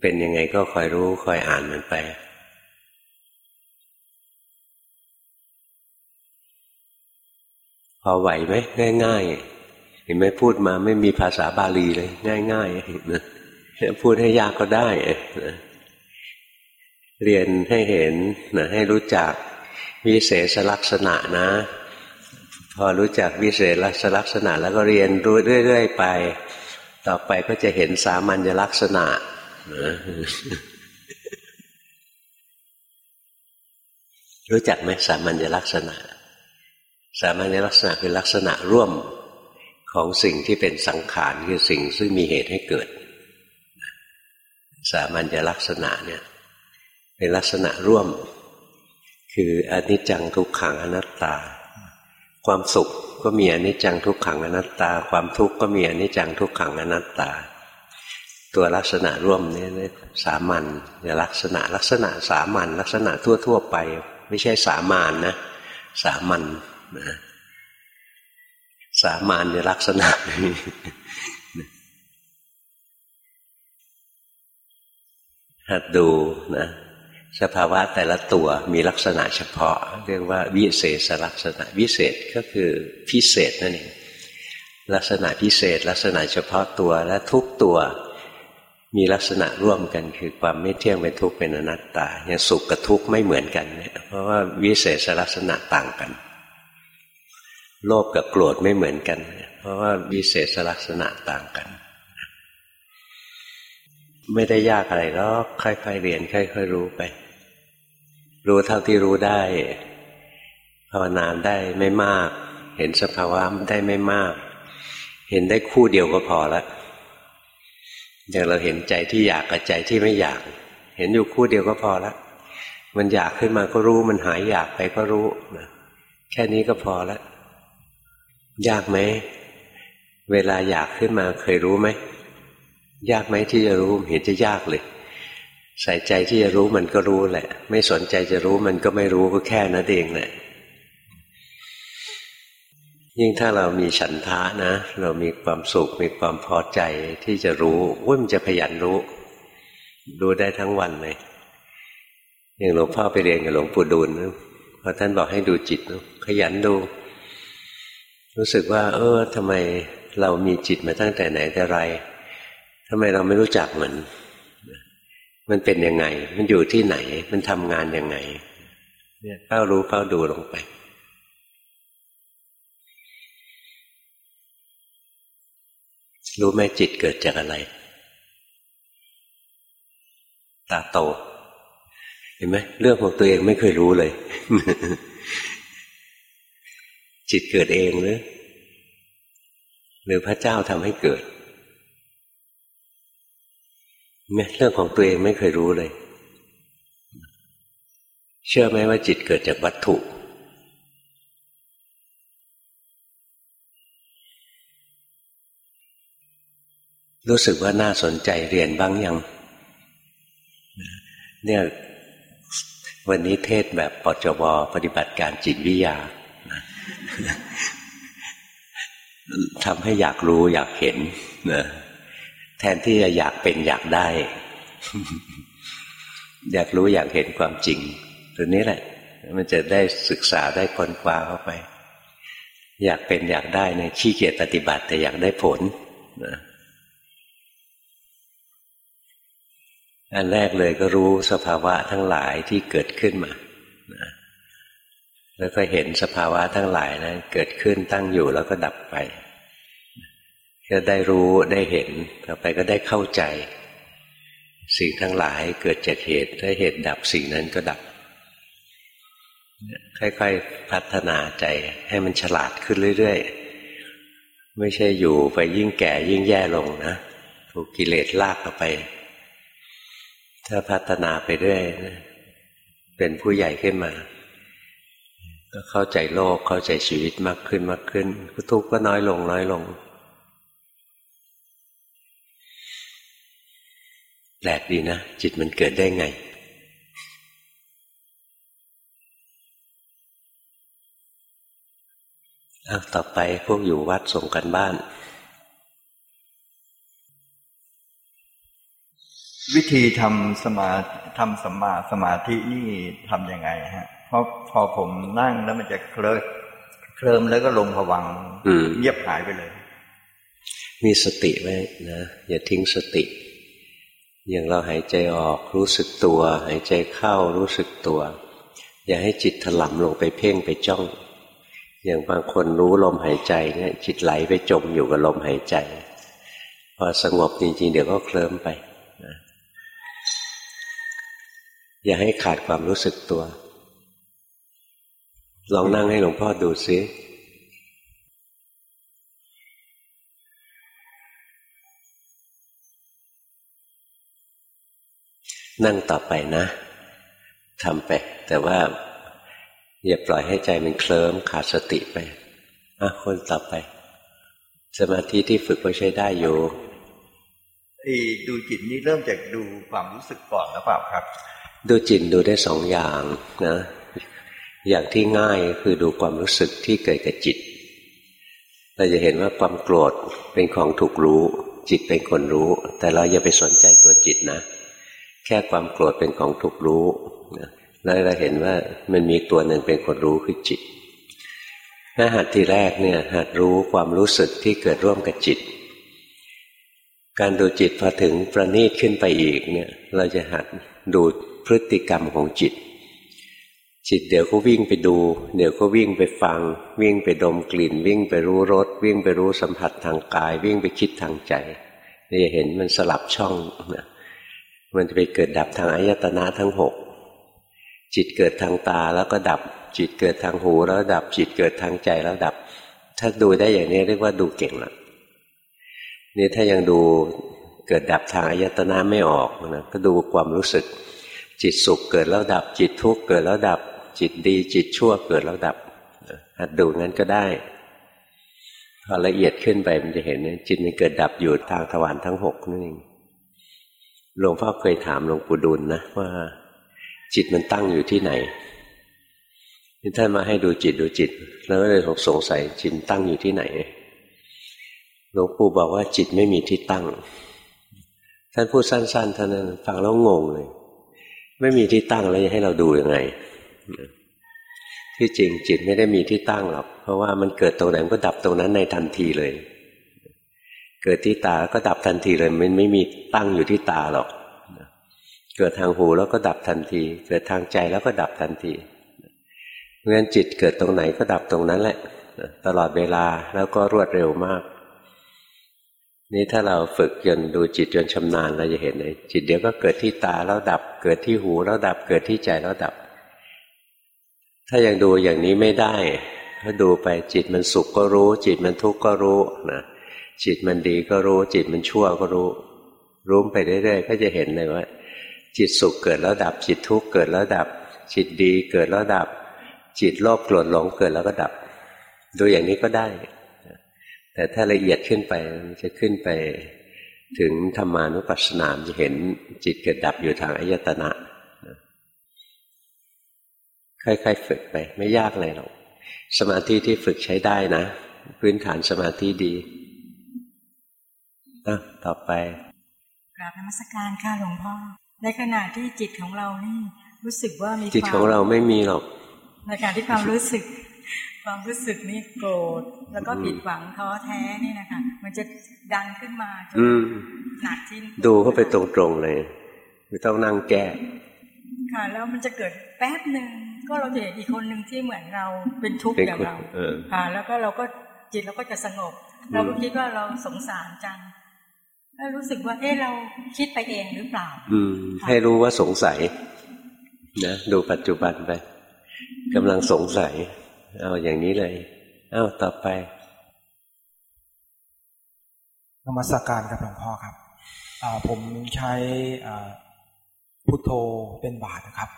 S1: เป็นยังไงก็คอยรู้ คอยอ่านมันไปพอไหวไหมง่ายๆ เห็นไหมพูดมาไม่มีภาษาบาลีเลย ง่ายๆนะพูดให้ยากก็ได้นะเรียนให้เห็นนะให้รู้จักวิเศษลักษณะนะ พอรู้จักวิเศษลักษณะ แล้วก็เรียนรู้เรื่อยๆไป ต่อไปก็จะเห็นสามัญลักษณะรู้จักไหมสามัญลักษณะ สามัญลักษณะคือลักษณะร่วม ของสิ่งที่เป็นสังขารคือสิ่งซึ่งมีเหตุให้เกิด สามัญลักษณะเนี่ยเป็นลักษณะร่วม คืออนิจจังทุกขังอนัตตา ความสุขก็มีอนิจจังทุกขังอนัตตา ความทุกข์ก็มีอนิจจังทุกขังอนัตตา ตัวลักษณะร่วมนี้สามัญลักษณะลักษณะสามัญลักษณะทั่ว ๆ ไป ไม่ใช่สามานนะสามัญนะ สามานในลักษณะหัดดูนะสภาวะแต่ละตัวมีลักษณะเฉพาะ เรียกว่าวิเศษลักษณะ วิเศษก็คือพิเศษนั่นเองลักษณะพิเศษ ลักษณะเฉพาะตัวและทุกตัว มีลักษณะร่วมกันคือความไม่เที่ยงเป็นทุกข์เป็นอนัตตาอย่างสุขกับทุกข์ไม่เหมือนกันเนี่ยเพราะว่าวิเศษลักษณะต่างกัน โลภกับโกรธไม่เหมือนกัน เพราะว่าวิเศษลักษณะต่างกัน ไม่ได้ยากอะไรหรอกค่อยๆเรียนค่อยๆรู้ไป รู้เท่าที่รู้ได้ภาวนาได้ไม่มาก เห็นสภาวะได้ไม่มาก เห็นได้คู่เดียวก็พอละอย่างเราเห็นใจที่อยากกับใจที่ไม่อยาก เห็นอยู่คู่เดียวก็พอละมันอยากขึ้นมาก็รู้ มันหายอยากไปก็รู้นะแค่นี้ก็พอและ ยากไหม เวลาอยากขึ้นมาเคยรู้ไหม ยากไหมที่จะรู้เห็นจะยากเลย ใส่ใจที่จะรู้มันก็รู้แหละ ไม่สนใจจะรู้มันก็ไม่รู้ก็แค่นั้นเองแหละยิ่งถ้าเรามีฉันทะนะ เรามีความสุขมีความพอใจที่จะรู้ว่ามันจะขยันรู้รู้ได้ทั้งวันเลยอย่างหลวงพ่อไปเรียนกับหลวงปู่ดูลพอท่านบอกให้ดูจิตขยันดู รู้สึกว่า เออทำไมเรามีจิตมาตั้งแต่ไหนแต่ไรทำไมเราไม่รู้จักมัน มันเป็นยังไง มันอยู่ที่ไหน มันทำงานยังไง เนี่ยเฝ้ารู้เฝ้าดูลงไปรู้ไหมจิตเกิดจากอะไร ตาโต เห็นไหมเรื่องของตัวเองไม่เคยรู้เลย จิตเกิดเองหรือ หรือพระเจ้าทำให้เกิดเนี่ยเรื่องของตัวเองไม่เคยรู้เลย เชื่อไหมว่าจิตเกิดจากวัตถุ รู้สึกว่าน่าสนใจเรียนบ้างยัง เนี่ยวันนี้เทศแบบปจวปฏิบัติการจิตวิทยา ทำให้อยากรู้อยากเห็นนะแทนที่จะอยากเป็นอยากได้ อยากรู้อยากเห็นความจริงตัวนี้แหละ มันจะได้ศึกษาได้ค้นคว้าเข้าไป อยากเป็นอยากได้ในขี้เกียจปฏิบัติ แต่อยากได้ผลนะอันแรกเลยก็รู้สภาวะทั้งหลายที่เกิดขึ้นมา แล้วก็เห็นสภาวะทั้งหลายนะั้นเกิดขึ้นตั้งอยู่แล้วก็ดับไป ก็ได้รู้ได้เห็นต่อไปก็ได้เข้าใจ สิ่งทั้งหลายเกิดจากเหตุถ้าเหตุดับสิ่งนั้นก็ดับ ค่อยๆพัฒนาใจให้มันฉลาดขึ้นเรื่อยๆ ไม่ใช่อยู่ไปยิ่งแก่ยิ่งแย่ลงนะ ถูกกิเลสลากเข้าไป ถ้าพัฒนาไปเรื่อยเป็นผู้ใหญ่ขึ้นมา ก็เข้าใจโลกเข้าใจชีวิตมากขึ้นมากขึ้นทุกข์ก็น้อยลงน้อยลงแปลกดีนะ จิตมันเกิดได้ไงอาต่อไปพวกอยู่วัดส่งกันบ้าน
S2: วิธีทำสมาทำสมาสมาธินี่ทำยังไงฮะ ราะพอผมนั่งแล้วมันจะเคลิเคลิมแล้วก็ลงผวังเงียบหายไปเลย
S1: มีสติไว้นะอย่าทิ้งสติ อย่างเราหายใจออกรู้สึกตัว หายใจเข้ารู้สึกตัว อย่าให้จิตถลำลงไปเพ่งไปจ้อง อย่างบางคนรู้ลมหายใจเนี่ยจิตไหลไปจมอยู่กับลมหายใจพอสงบจริงๆ เดี๋ยวก็เคลิ้มไปอย่าให้ขาดความรู้สึกตัว ลองนั่งให้หลวงพ่อดูซินั่งต่อไปนะทำไปแต่ว่า อย่าปล่อยให้ใจมันเคลิ้มขาดสติไปอะคนต่อไป สมาธิที่ฝึกก็ใช้ได้อยู่
S2: ดูจิตนี่เริ่มจากดูความรู้สึกก่อนหรือเปล่าครับ
S1: ดูจิตดูได้สองอย่างนะ อย่างที่ง่ายคือดูความรู้สึกที่เกิดกับจิต เราจะเห็นว่าความโกรธเป็นของถูกรู้ จิตเป็นคนรู้ แต่เราอย่าไปสนใจตัวจิตนะ แค่ความโกรธเป็นของถูกรู้แล้วเราเห็นว่ามันมีตัวหนึ่งเป็นคนรู้คือจิตถ้าหัดทีแรกเนี่ยหัดรู้ความรู้สึกที่เกิดร่วมกับจิต การดูจิตพอถึงประณีตขึ้นไปอีกเนี่ย เราจะหัดดูพฤติกรรมของจิต จิตเดี๋ยวก็วิ่งไปดู เดี๋ยวก็วิ่งไปฟัง วิ่งไปดมกลิ่น วิ่งไปรู้รสวิ่งไปรู้สัมผัสทางกาย วิ่งไปคิดทางใจนี่จะเห็นมันสลับช่องนะมันจะไปเกิดดับทางอายตนะทั้งหกจิตเกิดทางตาแล้วก็ดับ จิตเกิดทางหูแล้วดับ จิตเกิดทางใจแล้วดับ ถ้าดูได้อย่างนี้เรียกว่าดูเก่งละนี่ถ้ายังดูเกิดดับทางอายตนะไม่ออกนะก็ดูความรู้สึก จิตสุขเกิดแล้วดับ จิตทุกข์เกิดแล้วดับ จิตดีจิตชั่วเกิดแล้วดับหัดดูงั้นก็ได้พอละเอียดขึ้นไปมันจะเห็นจิตมันเกิดดับอยู่ทางทวารทั้งหกนั่นเองหลวงพ่อเคยถามหลวงปู่ดุลนะว่า จิตมันตั้งอยู่ที่ไหนท่านมาให้ดูจิตดูจิต แล้วก็เลยสงสัยจิตตั้งอยู่ที่ไหนหลวงปู่บอกว่าจิตไม่มีที่ตั้ง ท่านพูดสั้นๆท่านั้นฟังแล้วงงเลย ไม่มีที่ตั้งแล้วจะให้เราดูยังไง ที่จริงจิตไม่ได้มีที่ตั้งหรอก เพราะว่ามันเกิดตรงไหนมันก็ดับตรงนั้นในทันทีเลย เกิดที่ตาก็ดับทันทีเลย มันไม่มีตั้งอยู่ที่ตาหรอก เกิดทางหูแล้วก็ดับทันที เกิดทางใจแล้วก็ดับทันทีเพราะฉะนั้นจิตเกิดตรงไหนก็ดับตรงนั้นแหละตลอดเวลาแล้วก็รวดเร็วมาก นี่ถ้าเราฝึกจนดูจิตจนชำนาญเราจะเห็นเลยจิตเดี๋ยวก็เกิดที่ตาแล้วดับ เกิดที่หูแล้วดับ เกิดที่ใจแล้วดับ ถ้ายังดูอย่างนี้ไม่ได้ก็ดูไปจิตมันสุขก็รู้ จิตมันทุกข์ก็รู้นะจิตมันดีก็รู้ จิตมันชั่วก็รู้ รู้ไปเรื่อยๆก็จะเห็นเลยว่า จิตสุขเกิดแล้วดับ จิตทุกข์เกิดแล้วดับ จิตดีเกิดแล้วดับ จิตโลภโกรธหลงเกิดแล้วก็ดับ ดูอย่างนี้ก็ได้ แต่ถ้าละเอียดขึ้นไปจะขึ้นไปถึงธรรมานุปัสสนามจะเห็นจิตเกิดดับอยู่ทางอายตนะ ค่อยๆฝึกไป ไม่ยากเลยหรอกสมาธิที่ฝึกใช้ได้นะ พื้นฐานสมาธิดีอะต่อไป
S3: กราบนมัสการค่ะหลวงพ่อในขณะที่จิตของเรานี่รู้สึกว่ามี
S1: จิตของเราไม่มีหรอก
S3: ในขณะที่ความรู้สึก ความรู้สึกนี่โกรธแล้วก็ผิดหวังท้อแท้นี่นะคะมันจะดังขึ้นมาจนหนักที่
S1: ดูเข้าไปตรงๆเลยไม่ต้องนั่งแก้
S3: ค่ะแล้วมันจะเกิดแป๊บหนึ่ง ก็เราจะเห็นอีกคนหนึ่งที่เหมือนเราเป็นทุกข์อย่างเราค่ะแล้วก็เราก็จิตเราก็จะสงบ เราก็คิดว่าเราสงสารจังแล้วรู้สึกว่าเออเราคิดไปเองหรือเปล่า
S1: อืม ให้รู้ว่าสงสัยนะดูปัจจุบันไปกำลังสงสัย เอาอย่างนี้เลยเอาต่อไป
S4: นมัสกการครับหลวงพ่อครับผมใช้พุทโธเป็นบาทนะครับ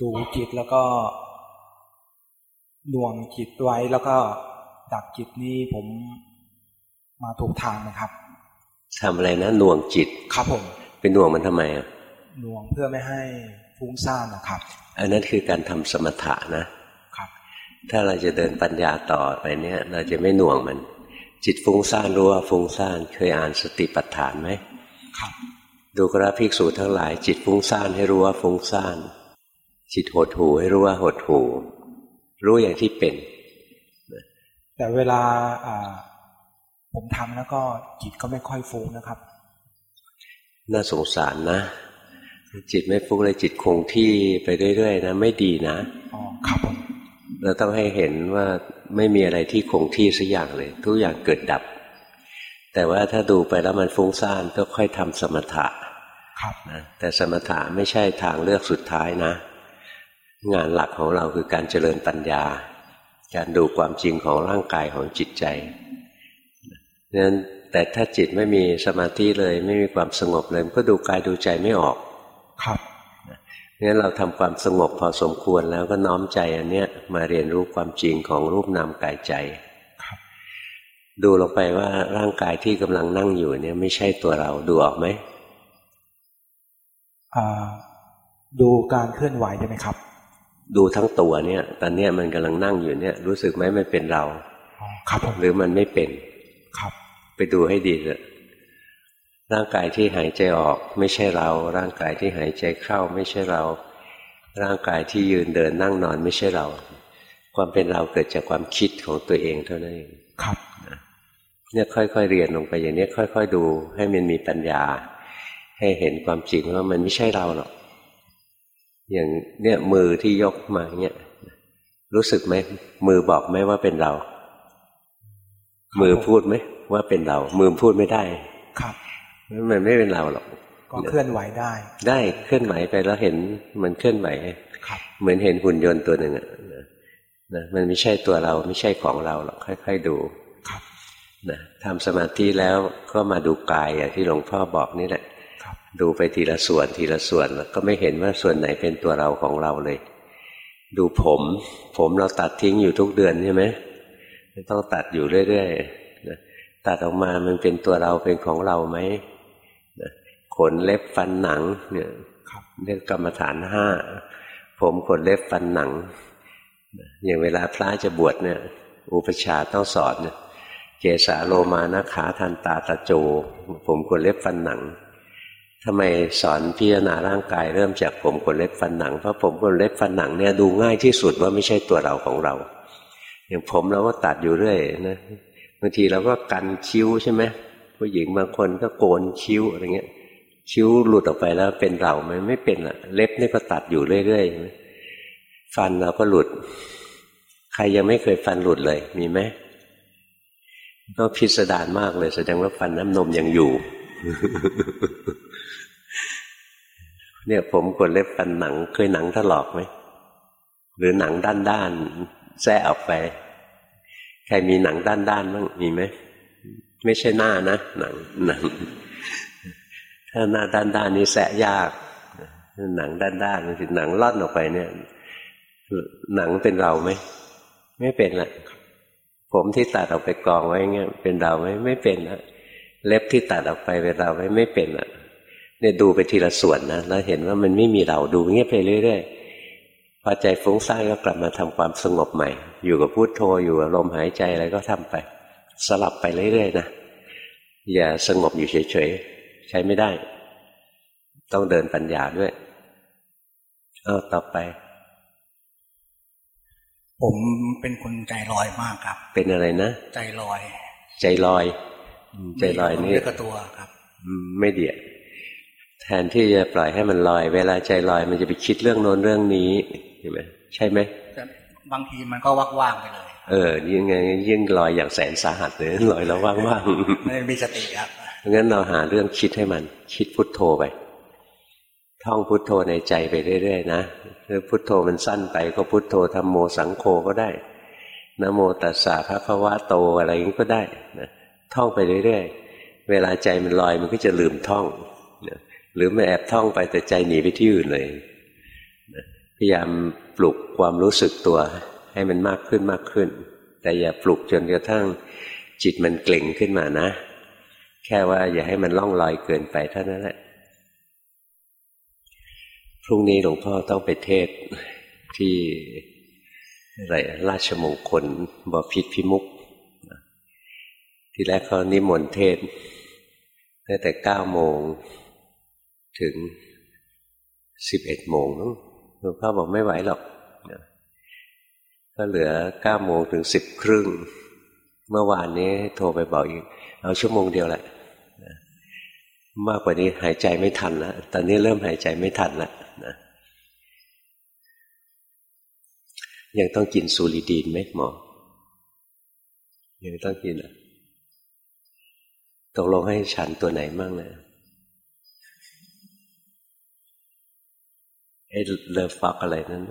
S4: ดูจิตแล้วก็ดวงจิตไว้แล้วก็ดับจิตนี้ผมมาถูกทางนะครับ
S1: ทำอะไรนะหน่วงจิต
S4: ครับผม
S1: เป็นหน่วงมันทำไมอะ
S4: หน่วงเพื่อไม่ให้ฟุ้งซ่านนะครับ
S1: อันนั้นคือการทำสมถะนะถ้าเราจะเดินปัญญาต่อไปเนี่ย เราจะไม่หน่วงมัน จิตฟุ้งซ่านรู้ว่าฟุ้งซ่านเคยอ่านสติปัฏฐานไหมครับ ดูกราภิกษุทั้งหลาย จิตฟุ้งซ่านให้รู้ว่าฟุ้งซ่าน จิตหดหูให้รู้ว่าหดหูรู้อย่างที่เป็น
S4: แต่เวลาผมทำแล้วก็จิตก็ไม่ค่อยฟุ้งนะครับ
S1: น่าสงสารนะ จิตไม่ฟุ้งเลยจิตคงที่ไปเรื่อยๆนะไม่ดีนะ
S4: อ๋อครับผม
S1: เราต้องให้เห็นว่าไม่มีอะไรที่คงที่สักอย่างเลย ทุกอย่างเกิดดับ แต่ว่าถ้าดูไปแล้วมันฟุ้งซ่านก็ค่อยทำสมถะ
S4: ครับ
S1: นะแต่สมถะไม่ใช่ทางเลือกสุดท้ายนะ งานหลักของเราคือการเจริญปัญญา การดูความจริงของร่างกายของจิตใจนั้นแต่ถ้าจิตไม่มีสมาธิเลยไม่มีความสงบเลยก็ดูกายดูใจไม่ออก
S4: ครับ
S1: งั้นเราทำความสงบพอสมควรแล้วก็น้อมใจอันเนี้ยมาเรียนรู้ความจริงของรูปนามกายใจดูลงไปว่าร่างกายที่กำลังนั่งอยู่เนี่ยไม่ใช่ตัวเราดูออกไหม
S4: ดูการเคลื่อนไหวใช่ไหมครับ
S1: ดูทั้งตัวเนี่ย ตอนเนี้ยมันกำลังนั่งอยู่เนี่ย รู้สึกไหมไม่เป็นเรา
S4: ครับ
S1: หรือมันไม่เป็น
S4: ครับ
S1: ไปดูให้ดีเลยร่างกายที่หายใจออกไม่ใช่เรา ร่างกายที่หายใจเข้าไม่ใช่เรา ร่างกายที่ยืนเดินนั่งนอนไม่ใช่เรา ความเป็นเราเกิดจากความคิดของตัวเองเท่านั้นเอง
S4: ครับ
S1: เนี่ยค่อยๆเรียนลงไปอย่างนี้ค่อย ๆ ดู ให้มันมีปัญญา ให้เห็นความจริงว่ามันไม่ใช่เราหรอก อย่างเนี่ยมือที่ยกมาเนี่ยรู้สึกไหมมือบอกไหมว่าเป็นเรา มือพูดไหมว่าเป็นเรา มือพูดไม่ได้
S4: ครับ
S1: มันไม่เป็นเราหรอก
S4: ก็เคลื่อนไหวได้
S1: ได้เคลื่อนไหวไปแล้วเห็นมันเคลื่อนไหวเหมือนเห็นหุ่นยนต์ตัวหนึ่งอะนะมันไม่ใช่ตัวเราไม่ใช่ของเราหรอกค่อย ๆ ดูนะทำสมาธิแล้วก็มาดูกายอย่างที่หลวงพ่อบอกนี่แหละ ดูไปทีละส่วนทีละส่วนแล้วก็ไม่เห็นว่าส่วนไหนเป็นตัวเราของเราเลย ดูผม ผมเราตัดทิ้งอยู่ทุกเดือนใช่ไหมต้องตัดอยู่เรื่อยๆตัดออกมามันเป็นตัวเราเป็นของเราไหมขนเล็บฟันหนังเนี่ยเรียกกรรมฐานห้าผมขนเล็บฟันหนังอย่างเวลาพระจะบวชเนี่ย อุปชาต้องสอนเนี่ยเกสาโลมานะขาทันตาตะโจ ผมขนเล็บฟันหนัง ทำไมสอนพิจารณาร่างกายเริ่มจากผมขนเล็บฟันหนังเพราะผมขนเล็บฟันหนังเนี่ยดูง่ายที่สุดว่าไม่ใช่ตัวเราของเรา อย่างผมเราก็ตัดอยู่เรื่อยนะบางทีเราก็กันคิ้วใช่ไหมผู้หญิงบางคนก็โกนคิ้วอะไรเงี้ย คิ้วหลุดออกไปแล้วเป็นเราไหมไม่เป็นละเล็บนี่ก็ตัดอยู่เรื่อยๆฟันเราก็หลุด ใครยังไม่เคยฟันหลุดเลยมีไหมก็พิสดารมากเลยแสดงว่าฟันน้ำนมยังอยู่ เนี่ยผมกดเล็บฟันหนัง เคยหนังถลอกไหมหรือหนังด้านด้านแซ่ออกไป ใครมีหนังด้านด้านบ้างมีไหมไม่ใช่หน้านะหนังหนัง ถ้าหน้าด้านด้านนี้แสะยาก หนังด้านด้านมันคือหนังล่อนออกไปเนี่ย หนังเป็นเราไหมไม่เป็นละผมที่ตัดออกไปกองไว้เงี้ยเป็นเราไหมไม่เป็นละ เล็บที่ตัดออกไปเป็นเราไหมไม่เป็นละเนี่ยดูไปทีละส่วนนะแล้วเห็นว่ามันไม่มีเราดูเงี้ยไปเรื่อยๆพอใจฟุ้งซ่านก็กลับมาทำความสงบใหม่ อยู่กับพุโทโธอยู่กับลมหายใจอะไรก็ทำไป สลับไปเรื่อยๆนะอย่าสงบอยู่เฉยๆใช้ไม่ได้ ต้องเดินปัญญาด้วยเอาต่อไป
S4: ผมเป็นคนใจลอยมากครับ
S1: เป็นอะไรนะ
S4: ใจลอย
S1: ใจลอย ใจลอยนี่
S4: กตัวครับ
S1: ไม่เดียแทนที่จะปล่อยให้มันลอย เวลาใจลอยมันจะไปคิดเรื่องโน้นเรื่องนี้ใช่ไหมใช่ไหม
S4: บางทีมันก็ว่างๆไปเลย
S1: เออยิ่งไงยิ่งลอยอย่างแสนสาหัสเลยลอยแล้วว่าง
S4: ๆไม่มีสติครับ
S1: งั้นเราหาเรื่องคิดให้มัน คิดพุทโธไปท่องพุทโธในใจไปเรื่อยๆนะหรือพุทโธมันสั้นไปก็พุทโธธรรมโมสังโฆก็ได้นโมตัสสะพระภาวะโตอะไรอย่างนี้ก็ได้นะ ท่องไปเรื่อยๆ เวลาใจมันลอยมันก็จะลืมท่อง หรือไม่แอบท่องไปแต่ใจหนีไปที่อื่นเลย พยายามปลุกความรู้สึกตัวให้มันมากขึ้นมากขึ้น แต่อย่าปลุกจนกระทั่งจิตมันเกร็งขึ้นมานะ แค่ว่าอย่าให้มันล่องลอยเกินไปเท่านั้นแหละ พรุ่งนี้หลวงพ่อต้องไปเทศที่อะไรราชมงคลบพิษพิมุก ที่แรกเขานิมนต์เทศตั้งแต่เก้าโมงถึงสิบเอ็ดโมงหลวงพ่อบอกไม่ไหวหรอก ก็เหลือเก้าโมงถึงสิบครึ่ง เมื่อวานนี้โทรไปบอกอีก เอาชั่วโมงเดียวแหละ มากกว่านี้หายใจไม่ทันแล้ว ตอนนี้เริ่มหายใจไม่ทันแล้วนะยังต้องกินซูริดีนไหมหมอ ยังต้องกินอะ ตกลงให้ฉันตัวไหนมั่งนะไอ้เลฟักอะไรนั้น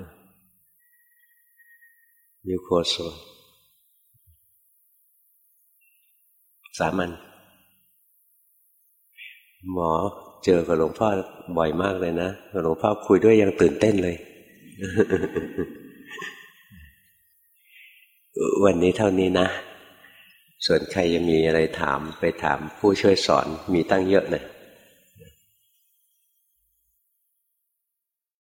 S1: ยูโคโซสามัญหมอเจอกับหลวงพ่อบ่อยมากเลยนะหลวงพ่อคุยด้วยยังตื่นเต้นเลย วันนี้เท่านี้นะ ส่วนใครจะมีอะไรถามไปถามผู้ช่วยสอนมีตั้งเยอะเลย